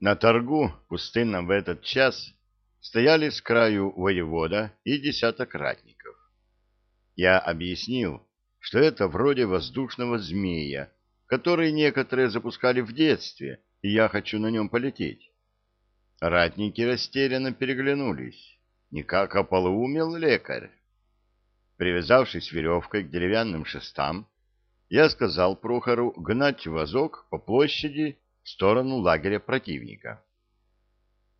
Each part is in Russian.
На торгу, пустынном в этот час, стояли с краю воевода и десяток ратников. Я объяснил, что это вроде воздушного змея, который некоторые запускали в детстве, и я хочу на нем полететь. Ратники растерянно переглянулись. Никак ополоумел лекарь. Привязавшись веревкой к деревянным шестам, я сказал Прохору гнать вазок по площади в сторону лагеря противника,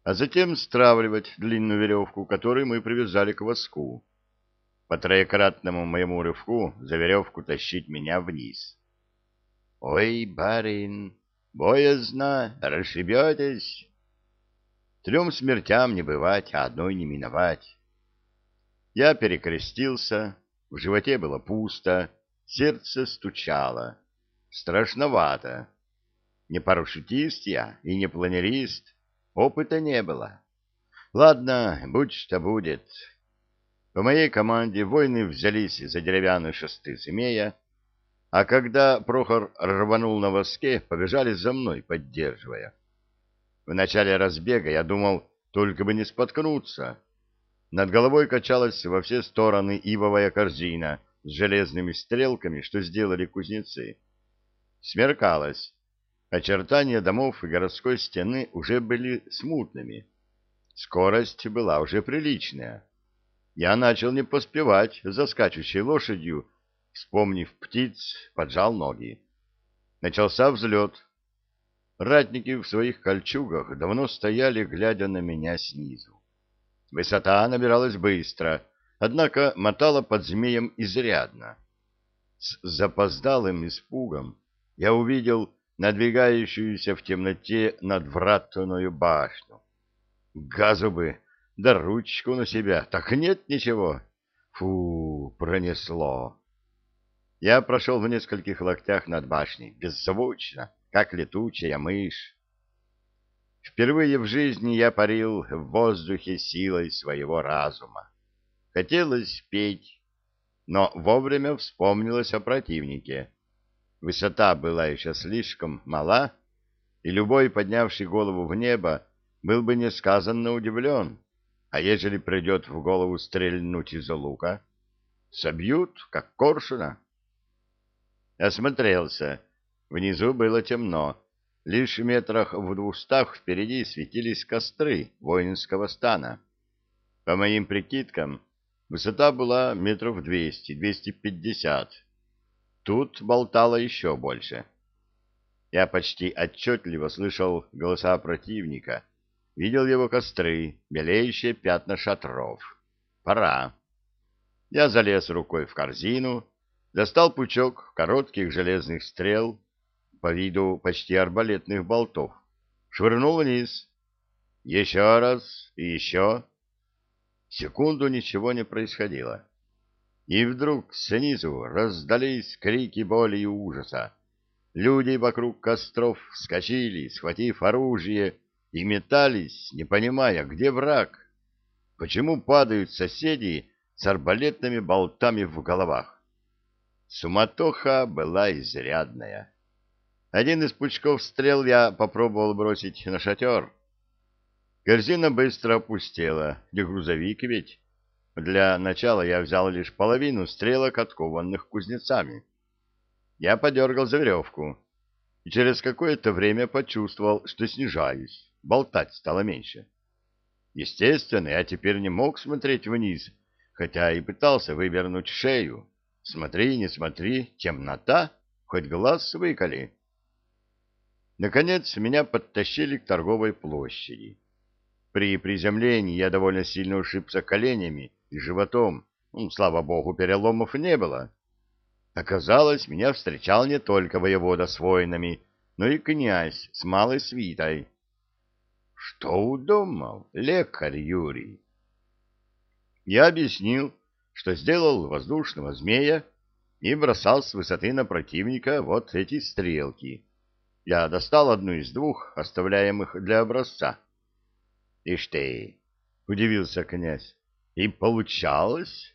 а затем стравливать длинную веревку, которую мы привязали к воску. По троекратному моему рывку за веревку тащить меня вниз. — Ой, барин, боязно, расшибетесь. Трем смертям не бывать, а одной не миновать. Я перекрестился, в животе было пусто, сердце стучало. Страшновато. Не парашютист я и не планерист, опыта не было. Ладно, будь что будет. По моей команде воины взялись за деревянные шесты змея, а когда Прохор рванул на воске, побежали за мной, поддерживая. В начале разбега я думал, только бы не споткнуться. Над головой качалась во все стороны ивовая корзина с железными стрелками, что сделали кузнецы. Смеркалось. Очертания домов и городской стены уже были смутными. Скорость была уже приличная. Я начал не поспевать за скачущей лошадью, вспомнив птиц, поджал ноги. Начался взлет. Ратники в своих кольчугах давно стояли, глядя на меня снизу. Высота набиралась быстро, однако мотала под змеем изрядно. С запоздалым испугом я увидел надвигающуюся в темноте надвратную башню. Газу бы, да ручку на себя, так нет ничего. Фу, пронесло. Я прошел в нескольких локтях над башней, беззвучно, как летучая мышь. Впервые в жизни я парил в воздухе силой своего разума. Хотелось петь, но вовремя вспомнилось о противнике. Высота была еще слишком мала, и любой, поднявший голову в небо, был бы несказанно удивлен. А ежели придет в голову стрельнуть из лука, собьют, как коршуна. Осмотрелся. Внизу было темно. Лишь в метрах в двухстах впереди светились костры воинского стана. По моим прикидкам, высота была метров двести-двести пятьдесят Тут болтало еще больше. Я почти отчетливо слышал голоса противника, видел его костры, белеющие пятна шатров. Пора. Я залез рукой в корзину, достал пучок коротких железных стрел, по виду почти арбалетных болтов, швырнул вниз. Еще раз и еще. Секунду ничего не происходило. И вдруг снизу раздались крики боли и ужаса. Люди вокруг костров вскочили, схватив оружие, и метались, не понимая, где враг. Почему падают соседи с арбалетными болтами в головах? Суматоха была изрядная. Один из пучков стрел я попробовал бросить на шатер. Корзина быстро опустела, где грузовик ведь. Для начала я взял лишь половину стрелок, откованных кузнецами. Я подергал за веревку, и через какое-то время почувствовал, что снижаюсь, болтать стало меньше. Естественно, я теперь не мог смотреть вниз, хотя и пытался вывернуть шею. Смотри, не смотри, темнота, хоть глаз выколи. Наконец меня подтащили к торговой площади. При приземлении я довольно сильно ушибся коленями и животом. Ну, слава богу, переломов не было. Оказалось, меня встречал не только воевода с воинами, но и князь с малой свитой. Что удумал лекарь Юрий? Я объяснил, что сделал воздушного змея и бросал с высоты на противника вот эти стрелки. Я достал одну из двух, оставляемых для образца. — Ишь ты! — удивился князь. — И получалось?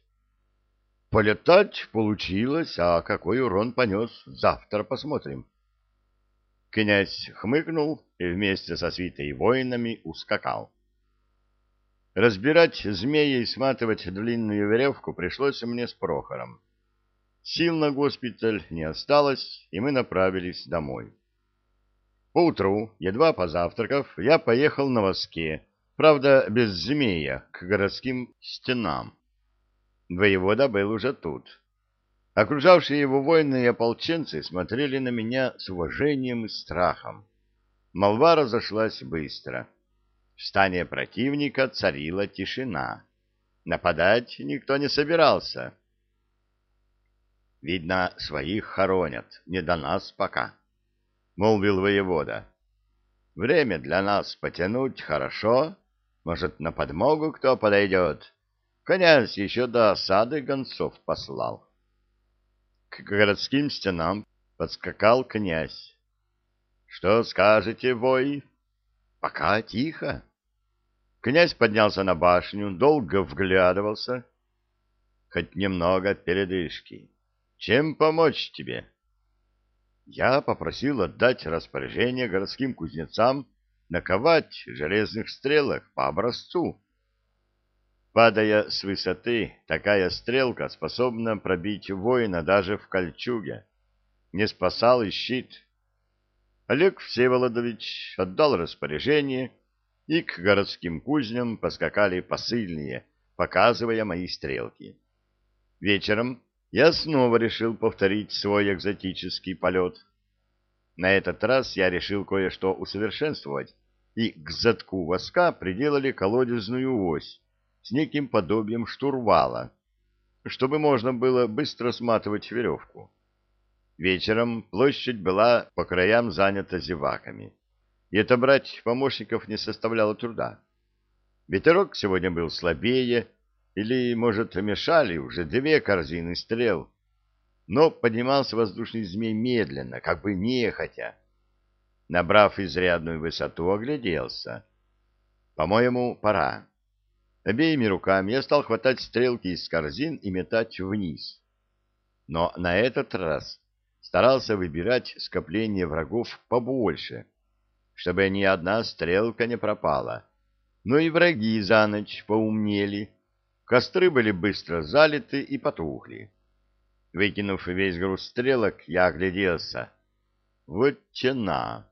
— Полетать получилось, а какой урон понес, завтра посмотрим. Князь хмыкнул и вместе со свитой воинами ускакал. Разбирать змея и сматывать длинную веревку пришлось мне с Прохором. Сил на госпиталь не осталось, и мы направились домой. Поутру, едва позавтракав, я поехал на воске, правда, без змея, к городским стенам. Воевода был уже тут. Окружавшие его воины и ополченцы смотрели на меня с уважением и страхом. Молва разошлась быстро. В стане противника царила тишина. Нападать никто не собирался. Видно, своих хоронят, не до нас пока, — молвил воевода. Время для нас потянуть хорошо, может, на подмогу кто подойдет. Князь еще до осады гонцов послал. К городским стенам подскакал князь. — Что скажете, вой? — Пока тихо. Князь поднялся на башню, долго вглядывался. Хоть немного передышки. Чем помочь тебе? Я попросил отдать распоряжение городским кузнецам наковать железных стрелок по образцу. Падая с высоты, такая стрелка способна пробить воина даже в кольчуге. Не спасал и щит. Олег Всеволодович отдал распоряжение, и к городским кузням поскакали посыльные, показывая мои стрелки. Вечером я снова решил повторить свой экзотический полет. На этот раз я решил кое-что усовершенствовать, и к задку воска приделали колодезную ось, с неким подобием штурвала, чтобы можно было быстро сматывать веревку. Вечером площадь была по краям занята зеваками, и отобрать помощников не составляло труда. Ветерок сегодня был слабее, или, может, мешали уже две корзины стрел, но поднимался воздушный змей медленно, как бы нехотя. Набрав изрядную высоту, огляделся. По-моему, пора. Обеими руками я стал хватать стрелки из корзин и метать вниз. Но на этот раз старался выбирать скопление врагов побольше, чтобы ни одна стрелка не пропала. Но и враги за ночь поумнели. Костры были быстро залиты и потухли. Выкинув весь груз стрелок, я огляделся. Вот тена!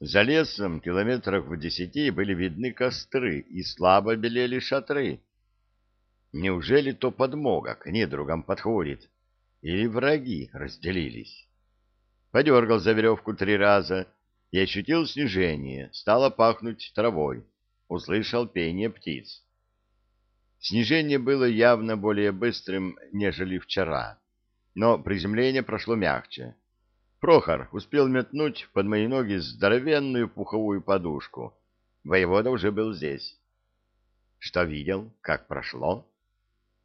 За лесом километрах в десяти были видны костры и слабо белели шатры. Неужели то подмога к недругам подходит? Или враги разделились? Подергал за веревку три раза и ощутил снижение, стало пахнуть травой, услышал пение птиц. Снижение было явно более быстрым, нежели вчера, но приземление прошло мягче. Прохор успел метнуть под мои ноги здоровенную пуховую подушку. Воевода уже был здесь. Что видел? Как прошло?